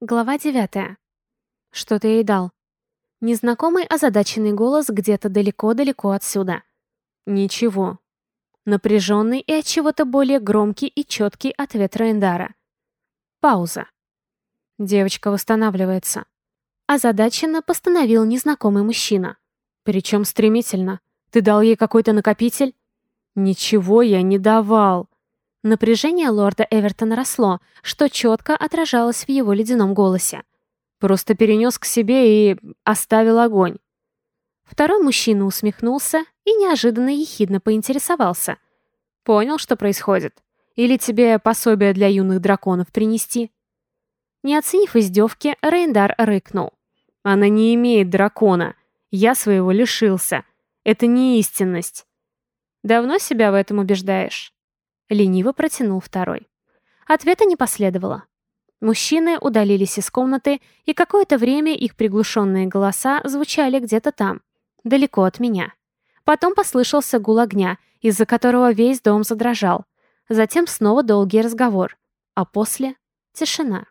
Глава девятая. Что ты ей дал? Незнакомый озадаченный голос где-то далеко-далеко отсюда. Ничего. Напряженный и от чего-то более громкий и четкий ответ Рейндара. Пауза. Девочка восстанавливается. Озадаченно постановил незнакомый мужчина. Причем стремительно. Ты дал ей какой-то накопитель? Ничего я не давал. Напряжение лорда Эвертона росло, что четко отражалось в его ледяном голосе. Просто перенес к себе и оставил огонь. Второй мужчина усмехнулся и неожиданно ехидно поинтересовался. «Понял, что происходит? Или тебе пособие для юных драконов принести?» Не оценив издевки, Рейндар рыкнул. «Она не имеет дракона. Я своего лишился. Это не истинность». «Давно себя в этом убеждаешь?» Лениво протянул второй. Ответа не последовало. Мужчины удалились из комнаты, и какое-то время их приглушенные голоса звучали где-то там, далеко от меня. Потом послышался гул огня, из-за которого весь дом задрожал. Затем снова долгий разговор, а после — тишина.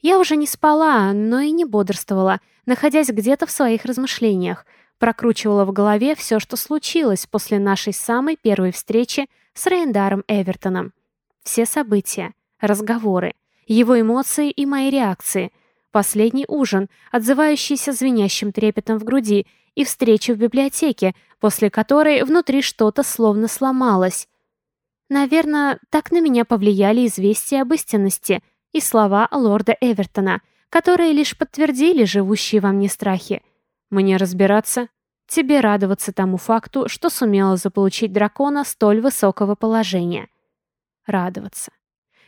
Я уже не спала, но и не бодрствовала, находясь где-то в своих размышлениях, прокручивала в голове все, что случилось после нашей самой первой встречи с Рейндаром Эвертоном. Все события, разговоры, его эмоции и мои реакции, последний ужин, отзывающийся звенящим трепетом в груди, и встреча в библиотеке, после которой внутри что-то словно сломалось. Наверное, так на меня повлияли известия об истинности и слова лорда Эвертона, которые лишь подтвердили живущие во мне страхи. Мне разбираться Тебе радоваться тому факту, что сумела заполучить дракона столь высокого положения. Радоваться.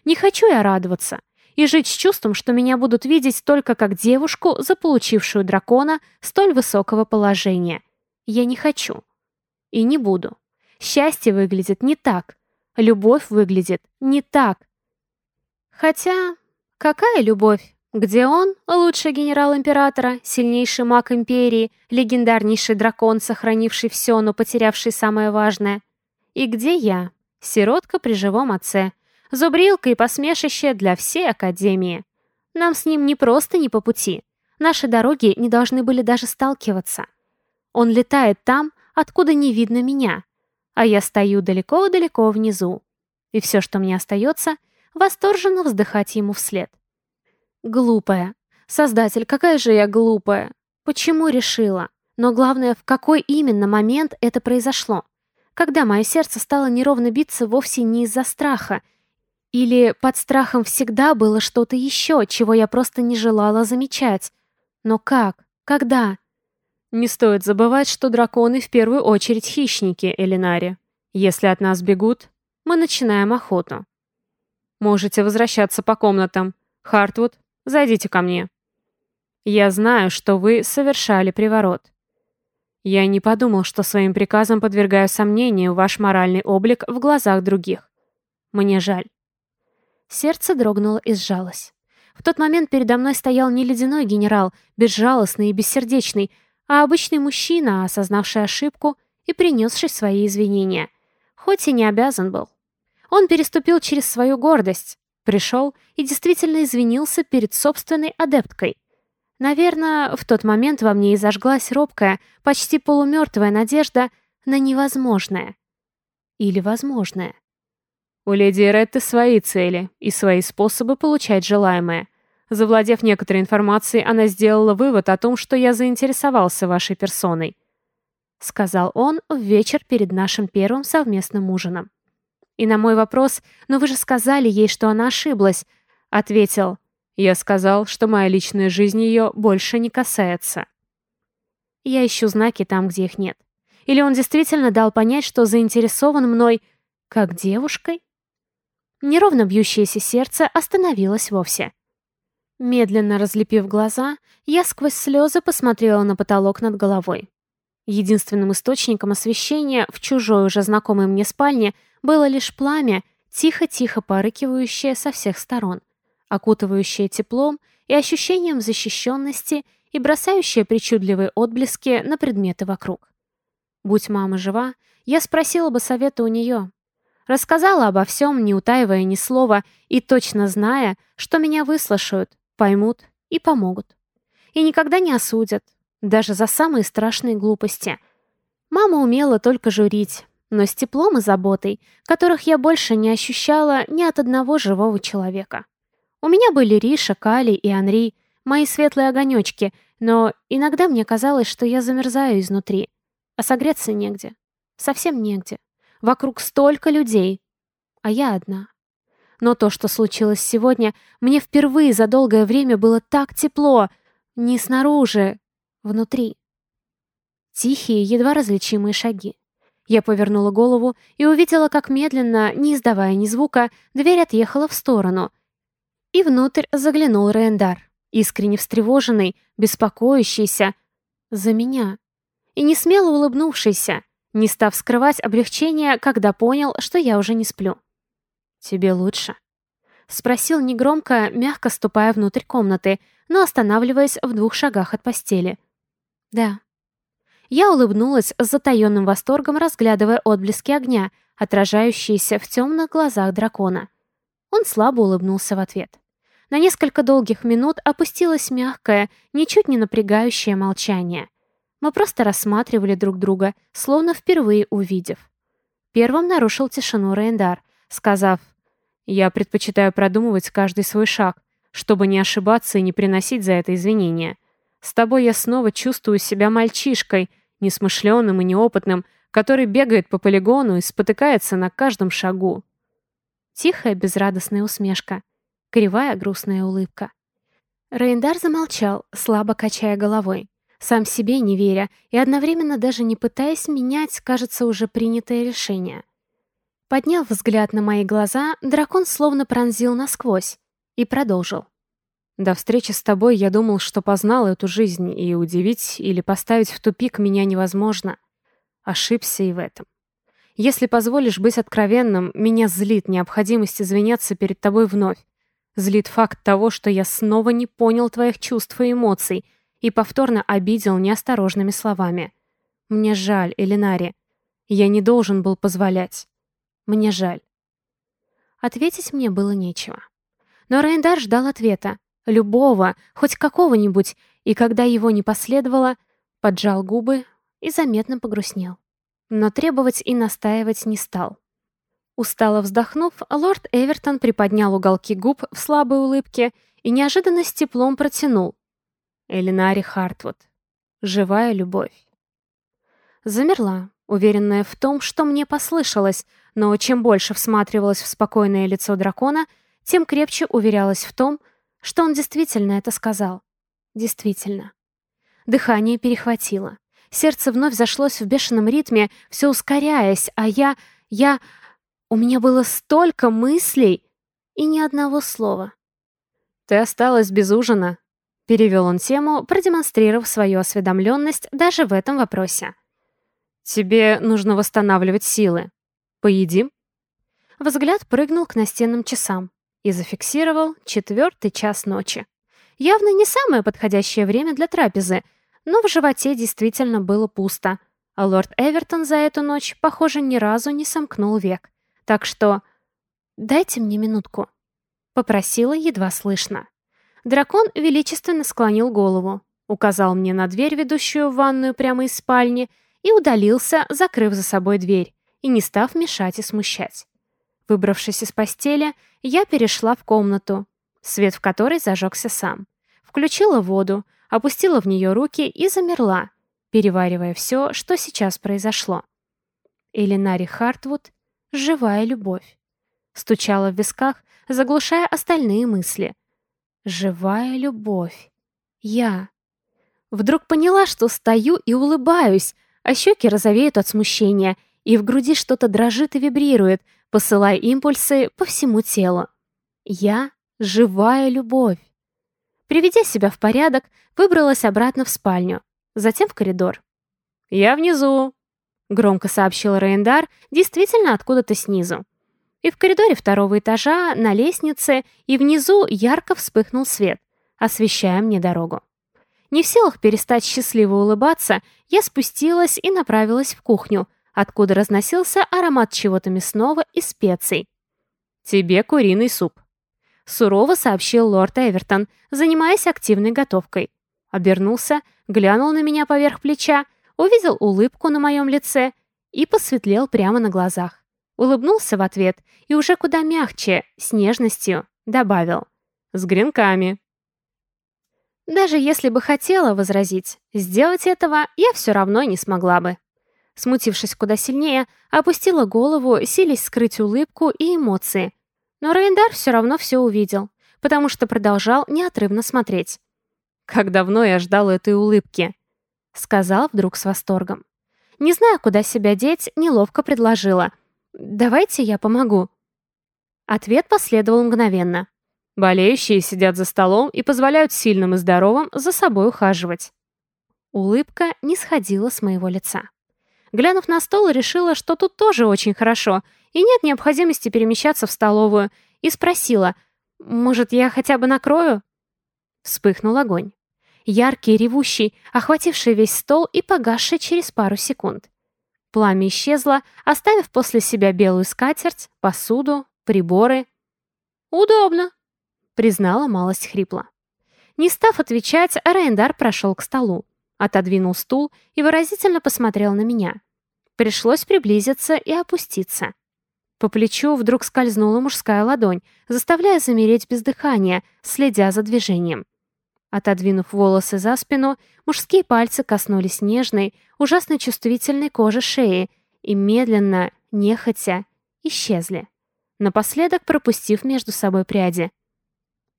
Не хочу я радоваться и жить с чувством, что меня будут видеть только как девушку, заполучившую дракона столь высокого положения. Я не хочу. И не буду. Счастье выглядит не так. Любовь выглядит не так. Хотя, какая любовь? Где он, лучший генерал императора, сильнейший маг империи, легендарнейший дракон, сохранивший все, но потерявший самое важное? И где я, сиротка при живом отце, зубрилка и посмешище для всей Академии? Нам с ним не просто не по пути. Наши дороги не должны были даже сталкиваться. Он летает там, откуда не видно меня, а я стою далеко-далеко внизу. И все, что мне остается, восторженно вздыхать ему вслед. Глупая. Создатель, какая же я глупая. Почему решила? Но главное, в какой именно момент это произошло? Когда мое сердце стало неровно биться вовсе не из-за страха. Или под страхом всегда было что-то еще, чего я просто не желала замечать. Но как? Когда? Не стоит забывать, что драконы в первую очередь хищники, Элинари. Если от нас бегут, мы начинаем охоту. Можете возвращаться по комнатам. Хартвуд, Зайдите ко мне. Я знаю, что вы совершали приворот. Я не подумал, что своим приказом подвергаю сомнению ваш моральный облик в глазах других. Мне жаль. Сердце дрогнуло и сжалось. В тот момент передо мной стоял не ледяной генерал, безжалостный и бессердечный, а обычный мужчина, осознавший ошибку и принесший свои извинения. Хоть и не обязан был. Он переступил через свою гордость, Пришел и действительно извинился перед собственной адепткой. Наверное, в тот момент во мне и зажглась робкая, почти полумертвая надежда на невозможное. Или возможное. У леди Ретты свои цели и свои способы получать желаемое. Завладев некоторой информацией, она сделала вывод о том, что я заинтересовался вашей персоной. Сказал он в вечер перед нашим первым совместным ужином. И на мой вопрос «Но вы же сказали ей, что она ошиблась», ответил «Я сказал, что моя личная жизнь ее больше не касается». Я ищу знаки там, где их нет. Или он действительно дал понять, что заинтересован мной как девушкой? Неровно бьющееся сердце остановилось вовсе. Медленно разлепив глаза, я сквозь слезы посмотрела на потолок над головой. Единственным источником освещения в чужой уже знакомой мне спальне было лишь пламя, тихо-тихо порыкивающее со всех сторон, окутывающее теплом и ощущением защищенности и бросающее причудливые отблески на предметы вокруг. Будь мама жива, я спросила бы совета у нее. Рассказала обо всем, не утаивая ни слова, и точно зная, что меня выслушают, поймут и помогут. И никогда не осудят, даже за самые страшные глупости. Мама умела только журить, но с теплом и заботой, которых я больше не ощущала ни от одного живого человека. У меня были Риша, Кали и Анри, мои светлые огонечки, но иногда мне казалось, что я замерзаю изнутри, а согреться негде, совсем негде. Вокруг столько людей, а я одна. Но то, что случилось сегодня, мне впервые за долгое время было так тепло. Не снаружи, внутри. Тихие, едва различимые шаги. Я повернула голову и увидела, как медленно, не издавая ни звука, дверь отъехала в сторону. И внутрь заглянул Рендар, искренне встревоженный, беспокоящийся за меня. И не смело улыбнувшийся, не став скрывать облегчение, когда понял, что я уже не сплю. «Тебе лучше?» Спросил негромко, мягко ступая внутрь комнаты, но останавливаясь в двух шагах от постели. «Да». Я улыбнулась с затаенным восторгом, разглядывая отблески огня, отражающиеся в темных глазах дракона. Он слабо улыбнулся в ответ. На несколько долгих минут опустилось мягкое, ничуть не напрягающее молчание. Мы просто рассматривали друг друга, словно впервые увидев. Первым нарушил тишину Рейндар, сказав я предпочитаю продумывать каждый свой шаг, чтобы не ошибаться и не приносить за это извинения. С тобой я снова чувствую себя мальчишкой, несмышленым и неопытным, который бегает по полигону и спотыкается на каждом шагу. Тихая безрадостная усмешка, кривая грустная улыбка. Рейндар замолчал, слабо качая головой, сам себе не веря и одновременно даже не пытаясь менять, кажется, уже принятое решение — Подняв взгляд на мои глаза, дракон словно пронзил насквозь и продолжил. «До встречи с тобой я думал, что познал эту жизнь, и удивить или поставить в тупик меня невозможно. Ошибся и в этом. Если позволишь быть откровенным, меня злит необходимость извиняться перед тобой вновь. Злит факт того, что я снова не понял твоих чувств и эмоций и повторно обидел неосторожными словами. Мне жаль, Элинари. Я не должен был позволять. Мне жаль. Ответить мне было нечего. Но Рейндар ждал ответа. Любого, хоть какого-нибудь, и когда его не последовало, поджал губы и заметно погрустнел. Но требовать и настаивать не стал. Устало вздохнув, лорд Эвертон приподнял уголки губ в слабой улыбке и неожиданно с теплом протянул. Элинари Хартвуд. Живая любовь. Замерла, уверенная в том, что мне послышалось, но чем больше всматривалась в спокойное лицо дракона, тем крепче уверялась в том, что он действительно это сказал. Действительно. Дыхание перехватило. Сердце вновь зашлось в бешеном ритме, все ускоряясь, а я... я... У меня было столько мыслей и ни одного слова. «Ты осталась без ужина», — перевел он тему, продемонстрировав свою осведомленность даже в этом вопросе. «Тебе нужно восстанавливать силы. Поедим?» Взгляд прыгнул к настенным часам и зафиксировал четвертый час ночи. Явно не самое подходящее время для трапезы, но в животе действительно было пусто, а лорд Эвертон за эту ночь, похоже, ни разу не сомкнул век. Так что... «Дайте мне минутку», — попросила едва слышно. Дракон величественно склонил голову, указал мне на дверь, ведущую в ванную прямо из спальни, и удалился, закрыв за собой дверь и не став мешать и смущать. Выбравшись из постели, я перешла в комнату, свет в которой зажегся сам. Включила воду, опустила в нее руки и замерла, переваривая все, что сейчас произошло. Элинари Хартвуд — живая любовь. Стучала в висках, заглушая остальные мысли. Живая любовь. Я. Вдруг поняла, что стою и улыбаюсь, а щеки розовеют от смущения, и в груди что-то дрожит и вибрирует, посылая импульсы по всему телу. Я — живая любовь. Приведя себя в порядок, выбралась обратно в спальню, затем в коридор. «Я внизу», — громко сообщил Рейндар, действительно откуда-то снизу. И в коридоре второго этажа, на лестнице, и внизу ярко вспыхнул свет, освещая мне дорогу. Не в силах перестать счастливо улыбаться, я спустилась и направилась в кухню, откуда разносился аромат чего-то мясного и специй. «Тебе куриный суп». сурово сообщил лорд Эвертон, занимаясь активной готовкой. Обернулся, глянул на меня поверх плеча, увидел улыбку на моем лице и посветлел прямо на глазах. Улыбнулся в ответ и уже куда мягче, с нежностью, добавил. «С гренками». Даже если бы хотела возразить, сделать этого я все равно не смогла бы. Смутившись куда сильнее, опустила голову, силясь скрыть улыбку и эмоции. Но Рейндар все равно все увидел, потому что продолжал неотрывно смотреть. «Как давно я ждал этой улыбки», — сказал вдруг с восторгом. Не зная, куда себя деть, неловко предложила. «Давайте я помогу». Ответ последовал мгновенно. Болеющие сидят за столом и позволяют сильным и здоровым за собой ухаживать. Улыбка не сходила с моего лица. Глянув на стол, решила, что тут тоже очень хорошо, и нет необходимости перемещаться в столовую, и спросила, «Может, я хотя бы накрою?» Вспыхнул огонь. Яркий, ревущий, охвативший весь стол и погасший через пару секунд. Пламя исчезло, оставив после себя белую скатерть, посуду, приборы. «Удобно», — признала малость хрипло. Не став отвечать, Рейндар прошел к столу. Отодвинул стул и выразительно посмотрел на меня. Пришлось приблизиться и опуститься. По плечу вдруг скользнула мужская ладонь, заставляя замереть без дыхания, следя за движением. Отодвинув волосы за спину, мужские пальцы коснулись нежной, ужасно чувствительной кожи шеи и медленно, нехотя, исчезли, напоследок пропустив между собой пряди.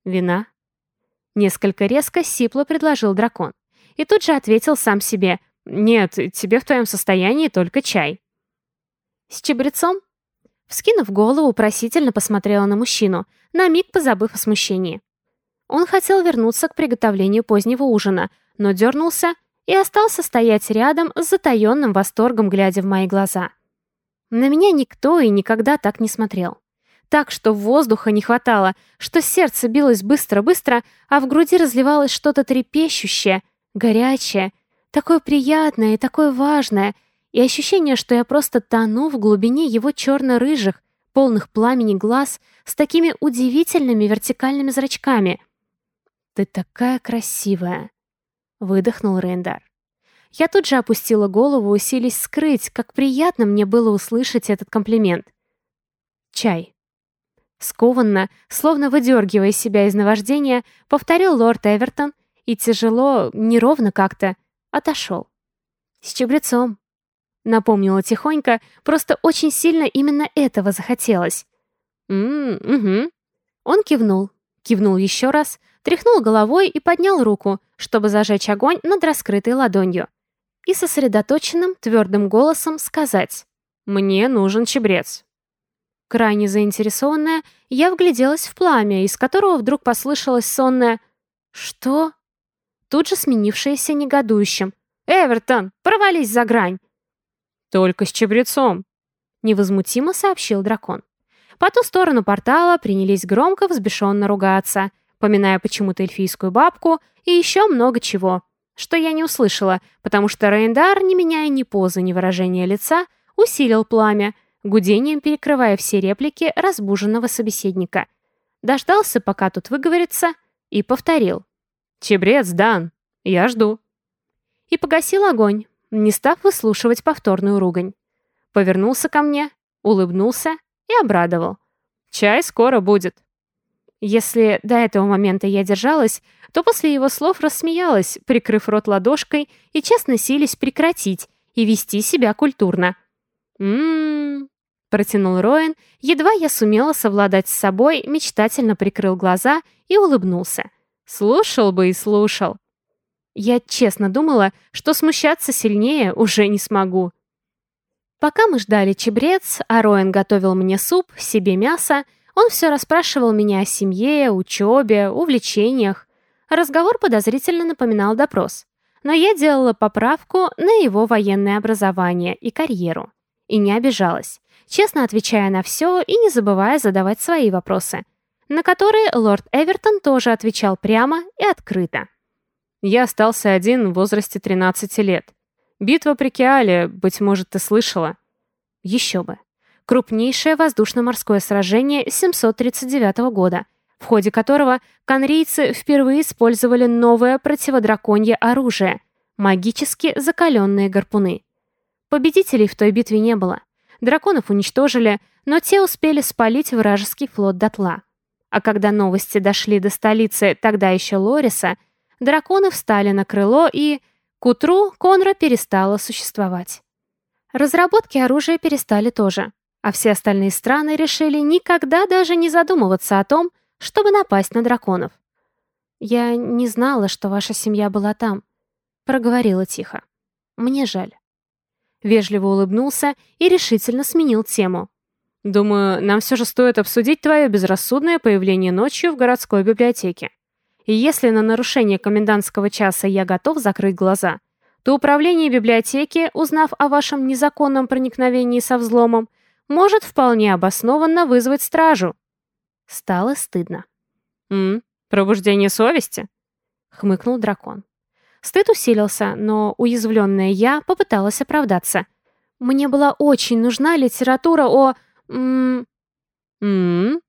«Вина?» Несколько резко сипло предложил дракон и тут же ответил сам себе «Нет, тебе в твоем состоянии только чай». «С чабрецом?» Вскинув голову, просительно посмотрела на мужчину, на миг позабыв о смущении. Он хотел вернуться к приготовлению позднего ужина, но дернулся и остался стоять рядом с затаенным восторгом, глядя в мои глаза. На меня никто и никогда так не смотрел. Так, что воздуха не хватало, что сердце билось быстро-быстро, а в груди разливалось что-то трепещущее, горячее, такое приятное и такое важное, и ощущение, что я просто тону в глубине его черно-рыжих, полных пламени глаз с такими удивительными вертикальными зрачками. «Ты такая красивая!» — выдохнул Рейндар. Я тут же опустила голову, усились скрыть, как приятно мне было услышать этот комплимент. «Чай». Скованно, словно выдергивая себя из наваждения, повторил лорд Эвертон и тяжело, неровно как-то, отошел. С чабрецом. Напомнила тихонько, просто очень сильно именно этого захотелось. «М-м, угу». Он кивнул, кивнул еще раз, тряхнул головой и поднял руку, чтобы зажечь огонь над раскрытой ладонью. И сосредоточенным, твердым голосом сказать «Мне нужен чебрец». Крайне заинтересованная, я вгляделась в пламя, из которого вдруг послышалось сонное «Что?». Тут же сменившееся негодующим «Эвертон, провались за грань!» «Только с чебрецом», — невозмутимо сообщил дракон. По ту сторону портала принялись громко взбешенно ругаться, поминая почему-то эльфийскую бабку и еще много чего, что я не услышала, потому что Рейндар, не меняя ни позы, ни выражения лица, усилил пламя, гудением перекрывая все реплики разбуженного собеседника. Дождался, пока тут выговорится, и повторил. «Чебрец, Дан, я жду». И погасил огонь, не став выслушивать повторную ругань. Повернулся ко мне, улыбнулся и обрадовал. «Чай скоро будет». Если до этого момента я держалась, то после его слов рассмеялась, прикрыв рот ладошкой, и честно сились прекратить и вести себя культурно. «М-м-м», протянул Роэн, едва я сумела совладать с собой, мечтательно прикрыл глаза и улыбнулся. «Слушал бы и слушал». Я честно думала, что смущаться сильнее уже не смогу. Пока мы ждали чебрец, а Роэн готовил мне суп, себе мясо, он все расспрашивал меня о семье, учебе, увлечениях. Разговор подозрительно напоминал допрос. Но я делала поправку на его военное образование и карьеру. И не обижалась, честно отвечая на все и не забывая задавать свои вопросы, на которые лорд Эвертон тоже отвечал прямо и открыто. Я остался один в возрасте 13 лет. Битва при Киале, быть может, ты слышала? Еще бы крупнейшее воздушно-морское сражение 739 года, в ходе которого конрейцы впервые использовали новое противодраконье оружие — магически закаленные гарпуны. Победителей в той битве не было. Драконов уничтожили, но те успели спалить вражеский флот дотла. А когда новости дошли до столицы тогда еще Лориса, драконы встали на крыло и... К утру Конра перестала существовать. Разработки оружия перестали тоже, а все остальные страны решили никогда даже не задумываться о том, чтобы напасть на драконов. «Я не знала, что ваша семья была там», — проговорила тихо. «Мне жаль». Вежливо улыбнулся и решительно сменил тему. «Думаю, нам все же стоит обсудить твое безрассудное появление ночью в городской библиотеке. И если на нарушение комендантского часа я готов закрыть глаза, то управление библиотеки, узнав о вашем незаконном проникновении со взломом, может вполне обоснованно вызвать стражу». Стало стыдно. «М? Пробуждение совести?» — хмыкнул дракон. Стыд усилился, но уязвленная я попыталась оправдаться. Мне была очень нужна литература о... М -м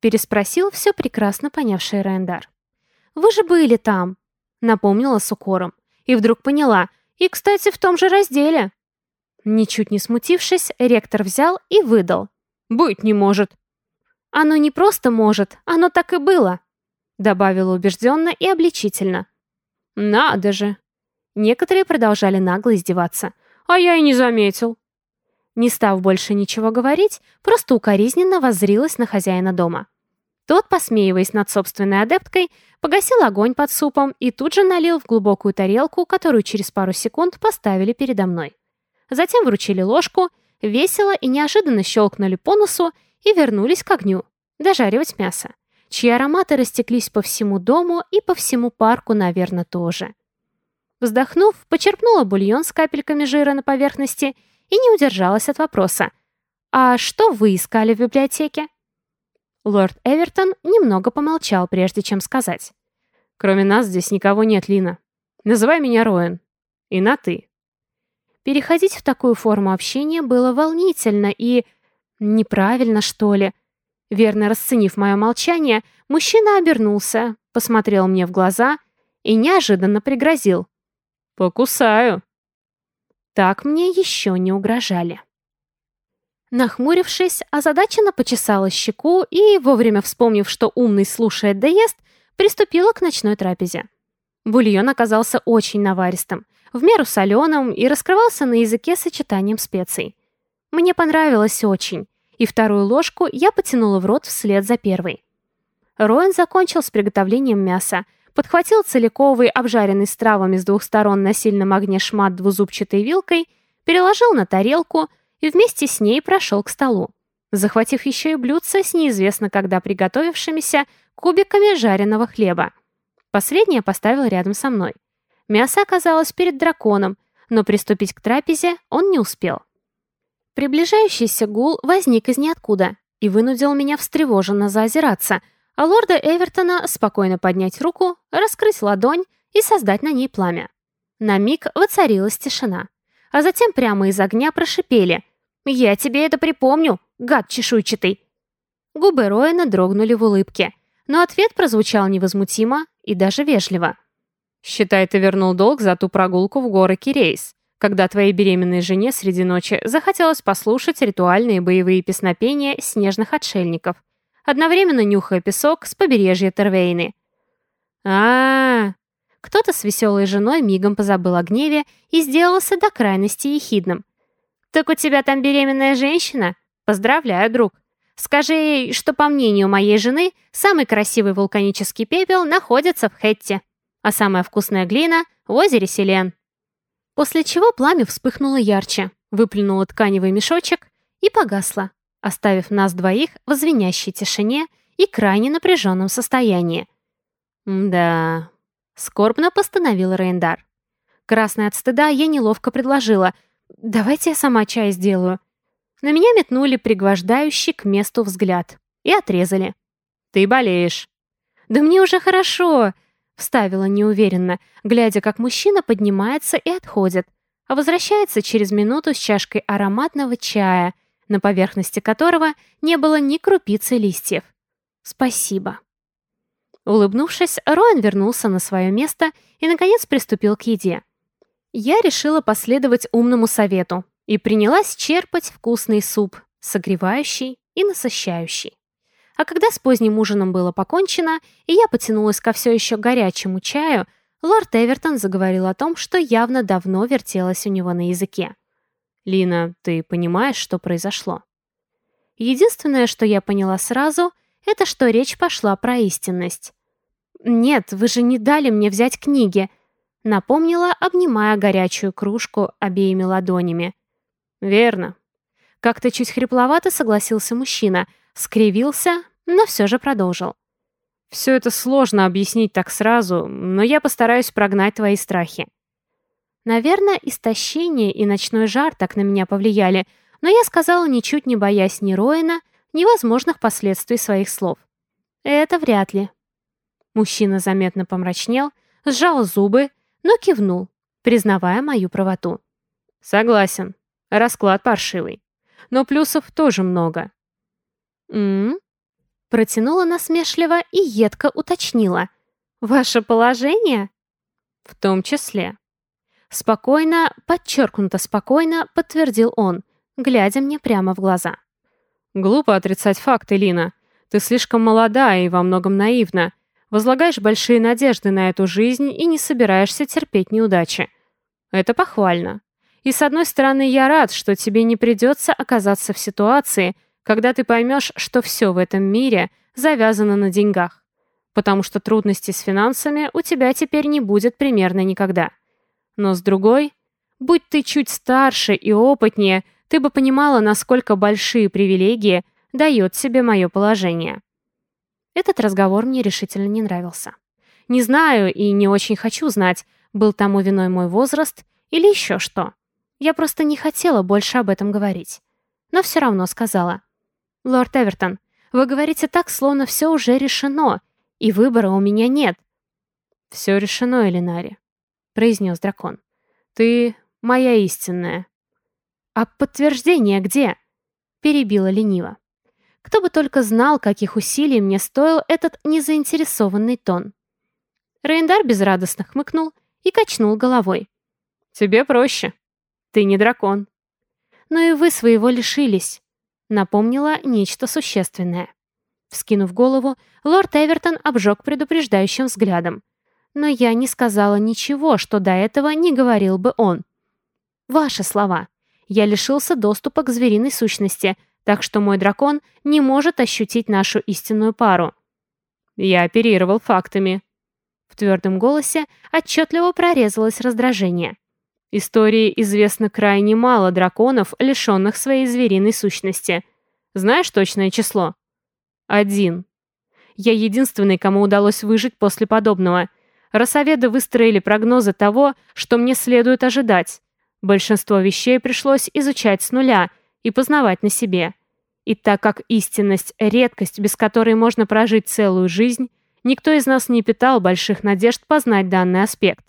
переспросил все прекрасно понявший Рендар. «Вы же были там», — напомнила с укором. И вдруг поняла. И, кстати, в том же разделе. Ничуть не смутившись, ректор взял и выдал. «Быть не может». «Оно не просто может, оно так и было», добавила убежденно и обличительно. «Надо же!» Некоторые продолжали нагло издеваться. «А я и не заметил». Не став больше ничего говорить, просто укоризненно воззрилась на хозяина дома. Тот, посмеиваясь над собственной адепткой, погасил огонь под супом и тут же налил в глубокую тарелку, которую через пару секунд поставили передо мной. Затем вручили ложку, весело и неожиданно щелкнули по носу и вернулись к огню, дожаривать мясо чьи ароматы растеклись по всему дому и по всему парку, наверное, тоже. Вздохнув, почерпнула бульон с капельками жира на поверхности и не удержалась от вопроса. «А что вы искали в библиотеке?» Лорд Эвертон немного помолчал, прежде чем сказать. «Кроме нас здесь никого нет, Лина. Называй меня Роэн. И на «ты». Переходить в такую форму общения было волнительно и... неправильно, что ли. Верно расценив мое молчание, мужчина обернулся, посмотрел мне в глаза и неожиданно пригрозил. «Покусаю». Так мне еще не угрожали. Нахмурившись, озадаченно почесала щеку и, вовремя вспомнив, что умный слушает да ест, приступила к ночной трапезе. Бульон оказался очень наваристым, в меру соленым и раскрывался на языке сочетанием специй. Мне понравилось очень, и вторую ложку я потянула в рот вслед за первой. Роэн закончил с приготовлением мяса, подхватил целиковый, обжаренный с травами с двух сторон на сильном огне шмат двузубчатой вилкой, переложил на тарелку и вместе с ней прошел к столу, захватив еще и блюдце с неизвестно когда приготовившимися кубиками жареного хлеба. Последнее поставил рядом со мной. Мясо оказалось перед драконом, но приступить к трапезе он не успел. Приближающийся гул возник из ниоткуда и вынудил меня встревоженно заозираться, а лорда Эвертона спокойно поднять руку, раскрыть ладонь и создать на ней пламя. На миг воцарилась тишина, а затем прямо из огня прошипели «Я тебе это припомню, гад чешуйчатый!» Губы Роэна дрогнули в улыбке, но ответ прозвучал невозмутимо и даже вежливо. «Считай, ты вернул долг за ту прогулку в горы Кирейс когда твоей беременной жене среди ночи захотелось послушать ритуальные боевые песнопения снежных отшельников, одновременно нюхая песок с побережья Тервейны. а, -а, -а Кто-то с веселой женой мигом позабыл о гневе и сделался до крайности ехидным. «Так у тебя там беременная женщина? Поздравляю, друг. Скажи ей, что, по мнению моей жены, самый красивый вулканический пепел находится в Хетте, а самая вкусная глина — в озере Селен». После чего пламя вспыхнуло ярче, выплюнуло тканевый мешочек и погасло, оставив нас двоих в звенящей тишине и крайне напряженном состоянии. «Да...» — скорбно постановил Рейндар. Красная от стыда я неловко предложила. «Давайте я сама чай сделаю». На меня метнули пригвождающий к месту взгляд и отрезали. «Ты болеешь». «Да мне уже хорошо!» Вставила неуверенно, глядя, как мужчина поднимается и отходит, а возвращается через минуту с чашкой ароматного чая, на поверхности которого не было ни крупицы листьев. «Спасибо». Улыбнувшись, Роэн вернулся на свое место и, наконец, приступил к еде. Я решила последовать умному совету и принялась черпать вкусный суп, согревающий и насыщающий. А когда с поздним ужином было покончено, и я потянулась ко все еще горячему чаю, лорд Эвертон заговорил о том, что явно давно вертелось у него на языке. «Лина, ты понимаешь, что произошло?» Единственное, что я поняла сразу, это что речь пошла про истинность. «Нет, вы же не дали мне взять книги», — напомнила, обнимая горячую кружку обеими ладонями. «Верно». Как-то чуть хрипловато согласился мужчина, скривился, но все же продолжил. «Все это сложно объяснить так сразу, но я постараюсь прогнать твои страхи». Наверное, истощение и ночной жар так на меня повлияли, но я сказала, ничуть не боясь ни Роина, ни возможных последствий своих слов. Это вряд ли. Мужчина заметно помрачнел, сжал зубы, но кивнул, признавая мою правоту. Согласен, расклад паршивый. Но плюсов тоже много. «М-м-м?» Протянула насмешливо и едко уточнила. «Ваше положение?» «В том числе». Спокойно, подчеркнуто спокойно, подтвердил он, глядя мне прямо в глаза. «Глупо отрицать факты, Лина. Ты слишком молода и во многом наивна. Возлагаешь большие надежды на эту жизнь и не собираешься терпеть неудачи. Это похвально. И с одной стороны, я рад, что тебе не придется оказаться в ситуации, когда ты поймешь, что все в этом мире завязано на деньгах. Потому что трудностей с финансами у тебя теперь не будет примерно никогда. Но с другой, будь ты чуть старше и опытнее, ты бы понимала, насколько большие привилегии дает себе мое положение. Этот разговор мне решительно не нравился. Не знаю и не очень хочу знать, был тому виной мой возраст или еще что. Я просто не хотела больше об этом говорить. Но все равно сказала. «Лорд Эвертон, вы говорите так, словно все уже решено, и выбора у меня нет». «Все решено, Элинари», — произнес дракон. «Ты моя истинная». «А подтверждение где?» Перебила лениво. Кто бы только знал, каких усилий мне стоил этот незаинтересованный тон. Рейндар безрадостно хмыкнул и качнул головой. «Тебе проще. Ты не дракон». «Но и вы своего лишились», — напомнила нечто существенное. Вскинув голову, лорд Эвертон обжег предупреждающим взглядом. Но я не сказала ничего, что до этого не говорил бы он. «Ваши слова я лишился доступа к звериной сущности, так что мой дракон не может ощутить нашу истинную пару. Я оперировал фактами. В твердом голосе отчетливо прорезалось раздражение. Истории известно крайне мало драконов, лишенных своей звериной сущности. Знаешь точное число? Один. Я единственный, кому удалось выжить после подобного. Росоведы выстроили прогнозы того, что мне следует ожидать. Большинство вещей пришлось изучать с нуля и познавать на себе. И так как истинность – редкость, без которой можно прожить целую жизнь, никто из нас не питал больших надежд познать данный аспект.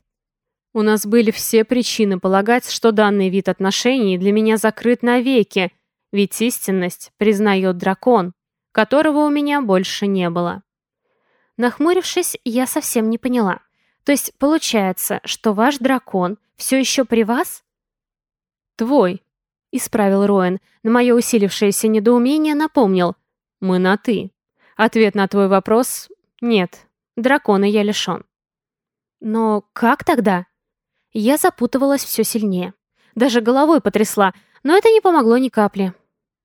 У нас были все причины полагать, что данный вид отношений для меня закрыт навеки, ведь истинность признает дракон, которого у меня больше не было. Нахмурившись, я совсем не поняла. То есть получается, что ваш дракон все еще при вас? «Твой», — исправил Роэн. На мое усилившееся недоумение напомнил. «Мы на «ты». Ответ на твой вопрос — нет. Дракона я лишен». «Но как тогда?» Я запутывалась все сильнее. Даже головой потрясла, но это не помогло ни капли.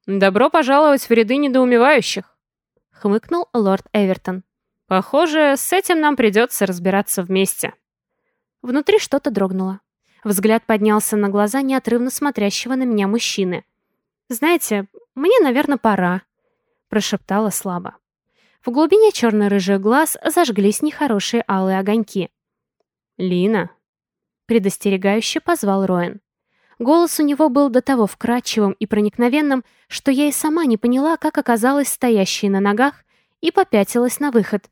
«Добро пожаловать в ряды недоумевающих», — хмыкнул лорд Эвертон. «Похоже, с этим нам придется разбираться вместе». Внутри что-то дрогнуло. Взгляд поднялся на глаза неотрывно смотрящего на меня мужчины. «Знаете, мне, наверное, пора», — прошептала слабо. В глубине черно-рыжих глаз зажглись нехорошие алые огоньки. «Лина», — предостерегающе позвал Роэн. Голос у него был до того вкрадчивым и проникновенным, что я и сама не поняла, как оказалась стоящей на ногах и попятилась на выход.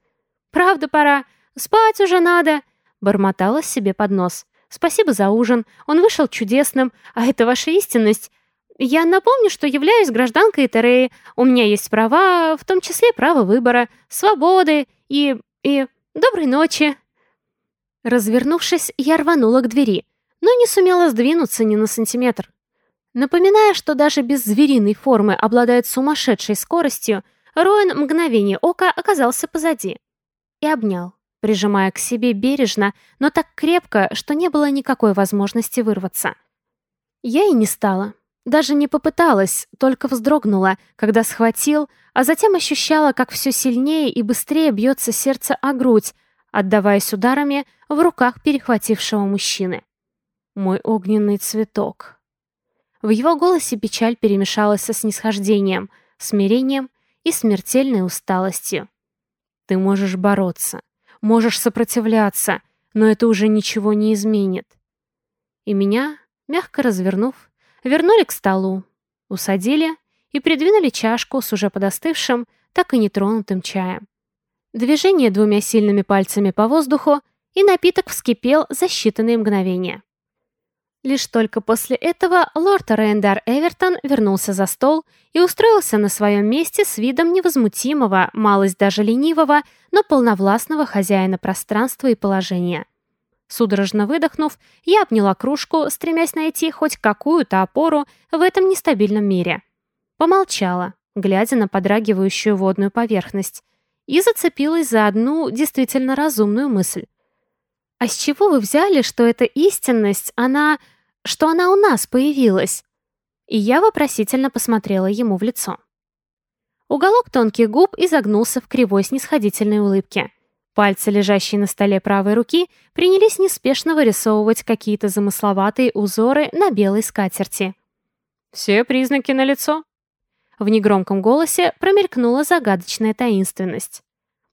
«Правда пора, спать уже надо», — бормотала себе под нос. Спасибо за ужин. Он вышел чудесным. А это ваша истинность. Я напомню, что являюсь гражданкой Тереи. У меня есть права, в том числе право выбора, свободы и... и «доброй ночи». Развернувшись, я рванула к двери, но не сумела сдвинуться ни на сантиметр. Напоминая, что даже без звериной формы обладает сумасшедшей скоростью, Роэн мгновение ока оказался позади и обнял, прижимая к себе бережно, но так крепко, что не было никакой возможности вырваться. Я и не стала. Даже не попыталась, только вздрогнула, когда схватил, а затем ощущала, как все сильнее и быстрее бьется сердце о грудь, отдаваясь ударами в руках перехватившего мужчины. Мой огненный цветок. В его голосе печаль перемешалась со снисхождением, смирением и смертельной усталостью. Ты можешь бороться, можешь сопротивляться, но это уже ничего не изменит. И меня, мягко развернув, вернули к столу, усадили и придвинули чашку с уже подостывшим, так и нетронутым чаем. Движение двумя сильными пальцами по воздуху, и напиток вскипел за считанные мгновения. Лишь только после этого лорд Рейндар Эвертон вернулся за стол и устроился на своем месте с видом невозмутимого, малость даже ленивого, но полновластного хозяина пространства и положения. Судорожно выдохнув, я обняла кружку, стремясь найти хоть какую-то опору в этом нестабильном мире. Помолчала, глядя на подрагивающую водную поверхность, и зацепилась за одну действительно разумную мысль. «А с чего вы взяли, что эта истинность, она...» что она у нас появилась?» И я вопросительно посмотрела ему в лицо. Уголок тонких губ изогнулся в кривой снисходительной улыбке. Пальцы, лежащие на столе правой руки, принялись неспешно вырисовывать какие-то замысловатые узоры на белой скатерти. «Все признаки налицо». В негромком голосе промелькнула загадочная таинственность.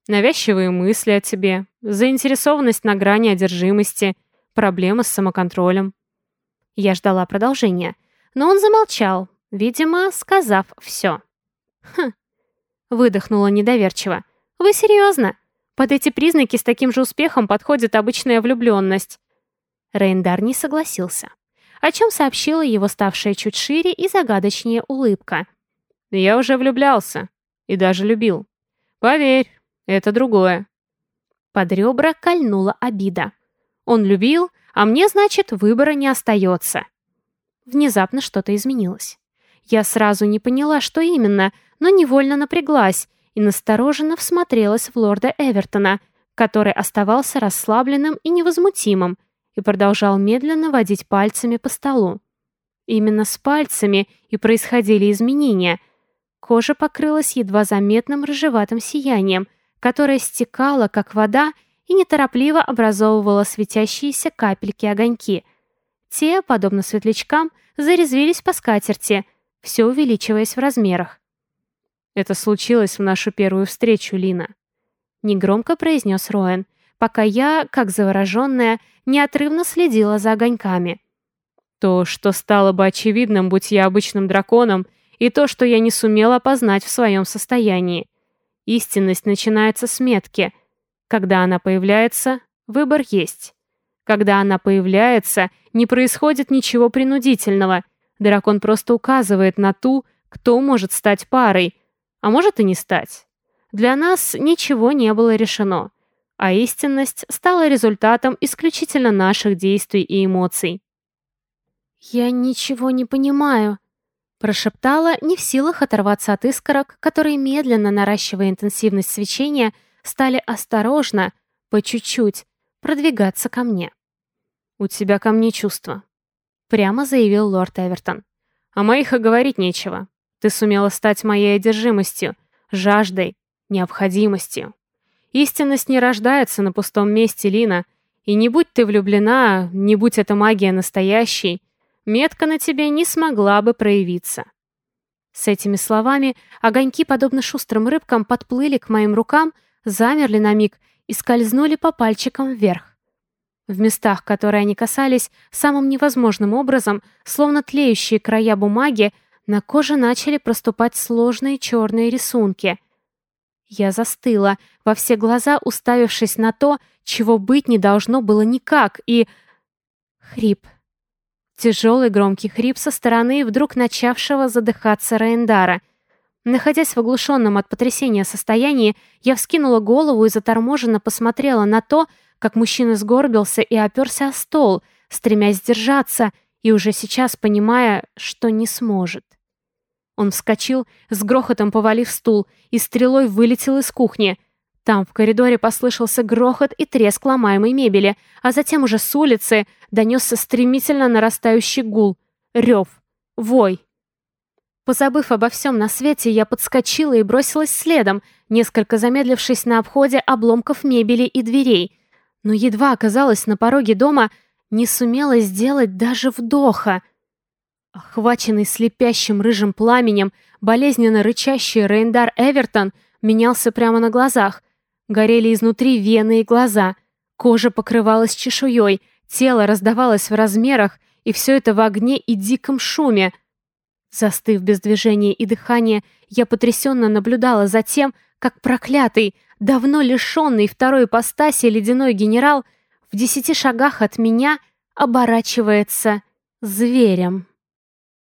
«Навязчивые мысли о тебе, заинтересованность на грани одержимости, проблемы с самоконтролем. Я ждала продолжения, но он замолчал, видимо, сказав все. «Хм», — выдохнула недоверчиво. «Вы серьезно? Под эти признаки с таким же успехом подходит обычная влюбленность». Рейндар не согласился, о чем сообщила его ставшая чуть шире и загадочнее улыбка. «Я уже влюблялся и даже любил. Поверь, это другое». Под ребра кольнула обида. Он любил, а мне, значит, выбора не остается. Внезапно что-то изменилось. Я сразу не поняла, что именно, но невольно напряглась и настороженно всмотрелась в лорда Эвертона, который оставался расслабленным и невозмутимым и продолжал медленно водить пальцами по столу. Именно с пальцами и происходили изменения. Кожа покрылась едва заметным рыжеватым сиянием, которое стекало, как вода, и неторопливо образовывала светящиеся капельки-огоньки. Те, подобно светлячкам, зарезвились по скатерти, все увеличиваясь в размерах. «Это случилось в нашу первую встречу, Лина», — негромко произнес Роэн, пока я, как завороженная, неотрывно следила за огоньками. То, что стало бы очевидным, будь я обычным драконом, и то, что я не сумела опознать в своем состоянии. Истинность начинается с метки — когда она появляется, выбор есть. Когда она появляется, не происходит ничего принудительного. Дракон просто указывает на ту, кто может стать парой, а может и не стать. Для нас ничего не было решено, а истинность стала результатом исключительно наших действий и эмоций. «Я ничего не понимаю», — прошептала, не в силах оторваться от искорок, которые, медленно наращивая интенсивность свечения, стали осторожно, по чуть-чуть, продвигаться ко мне. «У тебя ко мне чувства», — прямо заявил лорд Эвертон. «О моих и говорить нечего. Ты сумела стать моей одержимостью, жаждой, необходимостью. Истинность не рождается на пустом месте, Лина, и не будь ты влюблена, не будь эта магия настоящей, метка на тебе не смогла бы проявиться». С этими словами огоньки, подобно шустрым рыбкам, подплыли к моим рукам, замерли на миг и скользнули по пальчикам вверх. В местах, которые они касались, самым невозможным образом, словно тлеющие края бумаги, на коже начали проступать сложные черные рисунки. Я застыла, во все глаза уставившись на то, чего быть не должно было никак, и... Хрип. Тяжелый громкий хрип со стороны вдруг начавшего задыхаться Рейндара. Находясь в оглушенном от потрясения состоянии, я вскинула голову и заторможенно посмотрела на то, как мужчина сгорбился и оперся о стол, стремясь сдержаться, и уже сейчас понимая, что не сможет. Он вскочил, с грохотом повалив стул, и стрелой вылетел из кухни. Там в коридоре послышался грохот и треск ломаемой мебели, а затем уже с улицы донесся стремительно нарастающий гул, рев, вой. Позабыв обо всем на свете, я подскочила и бросилась следом, несколько замедлившись на обходе обломков мебели и дверей. Но едва оказалась на пороге дома, не сумела сделать даже вдоха. Охваченный слепящим рыжим пламенем, болезненно рычащий Рейндар Эвертон менялся прямо на глазах. Горели изнутри вены и глаза. Кожа покрывалась чешуей, тело раздавалось в размерах, и все это в огне и диком шуме — Застыв без движения и дыхания, я потрясенно наблюдала за тем, как проклятый, давно лишенный второй ипостаси ледяной генерал в десяти шагах от меня оборачивается зверем.